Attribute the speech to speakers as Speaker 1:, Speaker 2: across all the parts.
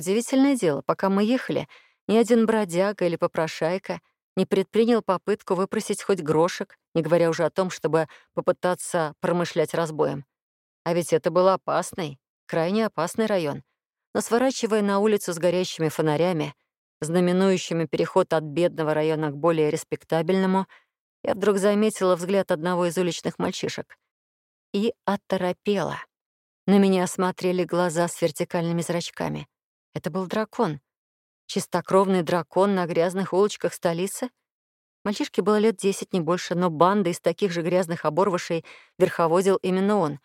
Speaker 1: Удивительное дело, пока мы ехали, ни один бродяга или попрошайка не предпринял попытку выпросить хоть грошек, не говоря уже о том, чтобы попытаться промышлять разбоем. А ведь это был опасный, крайне опасный район. Но сворачивая на улицу с горящими фонарями, знаменующими переход от бедного района к более респектабельному, я вдруг заметила взгляд одного из уличных мальчишек и оторопела. На меня смотрели глаза с вертикальными зрачками. Это был дракон. Чистокровный дракон на грязных улочках столицы. Мальчишке было лет десять, не больше, но банда из таких же грязных оборвышей верховодил именно он,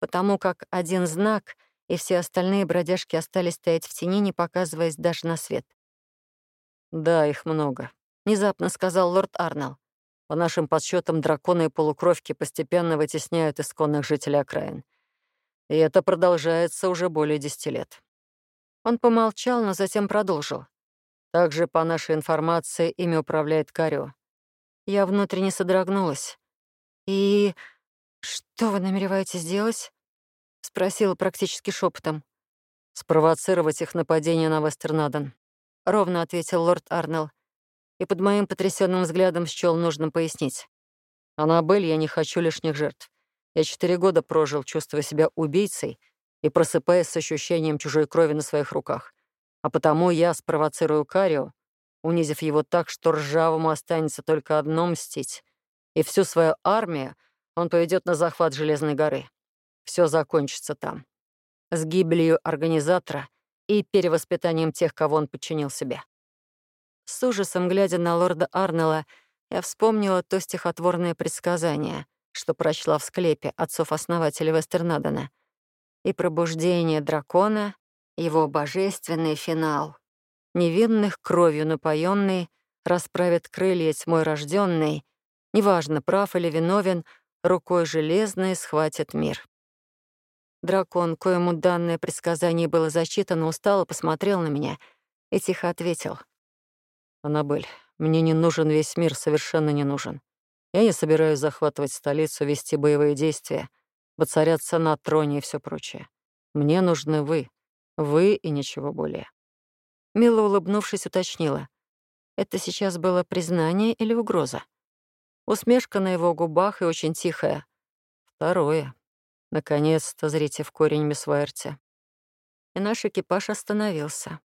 Speaker 1: потому как один знак и все остальные бродяжки остались стоять в тени, не показываясь даже на свет.
Speaker 2: «Да, их много», — внезапно сказал лорд Арнелл. «По нашим подсчетам, драконы и полукровки постепенно вытесняют исконных жителей окраин. И это продолжается уже более десяти лет».
Speaker 1: Он помолчал, но затем продолжил.
Speaker 2: «Также, по нашей информации, ими управляет Карио».
Speaker 1: Я внутренне содрогнулась. «И что вы намереваетесь делать?» — спросила практически шепотом.
Speaker 2: «Спровоцировать их нападение на Вестернаден», — ровно ответил лорд Арнелл. И под моим потрясенным взглядом счёл нужным пояснить. «Аннабель, я не хочу лишних жертв. Я четыре года прожил, чувствуя себя убийцей и просыпаясь с ощущением чужой крови на своих руках. А потому я спровоцирую Карио, унизив его так, что ржавому останется только одно мстить. И всю свою армию он поведет на захват Железной горы. Все закончится там. С гибелью организатора и перевоспитанием тех, кого он подчинил себе.
Speaker 1: С ужасом глядя на лорда Арнелла, я вспомнила то стихотворное предсказание — что прочла в склепе отцов-основателей Вестернадена, и пробуждение дракона, его божественный финал. Невинных кровью напоенный расправит крылья тьмой рожденный, неважно, прав или виновен, рукой железной схватит мир. Дракон, коему данное предсказание было зачитано, устало посмотрел на меня и тихо ответил.
Speaker 2: «Аннабель, мне не нужен весь мир, совершенно не нужен. Я не собираюсь захватывать столицу, вести боевые действия, воцаряться на троне и все прочее. Мне нужны вы. Вы и ничего более».
Speaker 1: Мило улыбнувшись, уточнила. Это сейчас было признание или угроза? Усмешка на его губах и очень тихая.
Speaker 2: Второе. Наконец-то зрите в корень, мисс Вайерти.
Speaker 1: И наш экипаж остановился.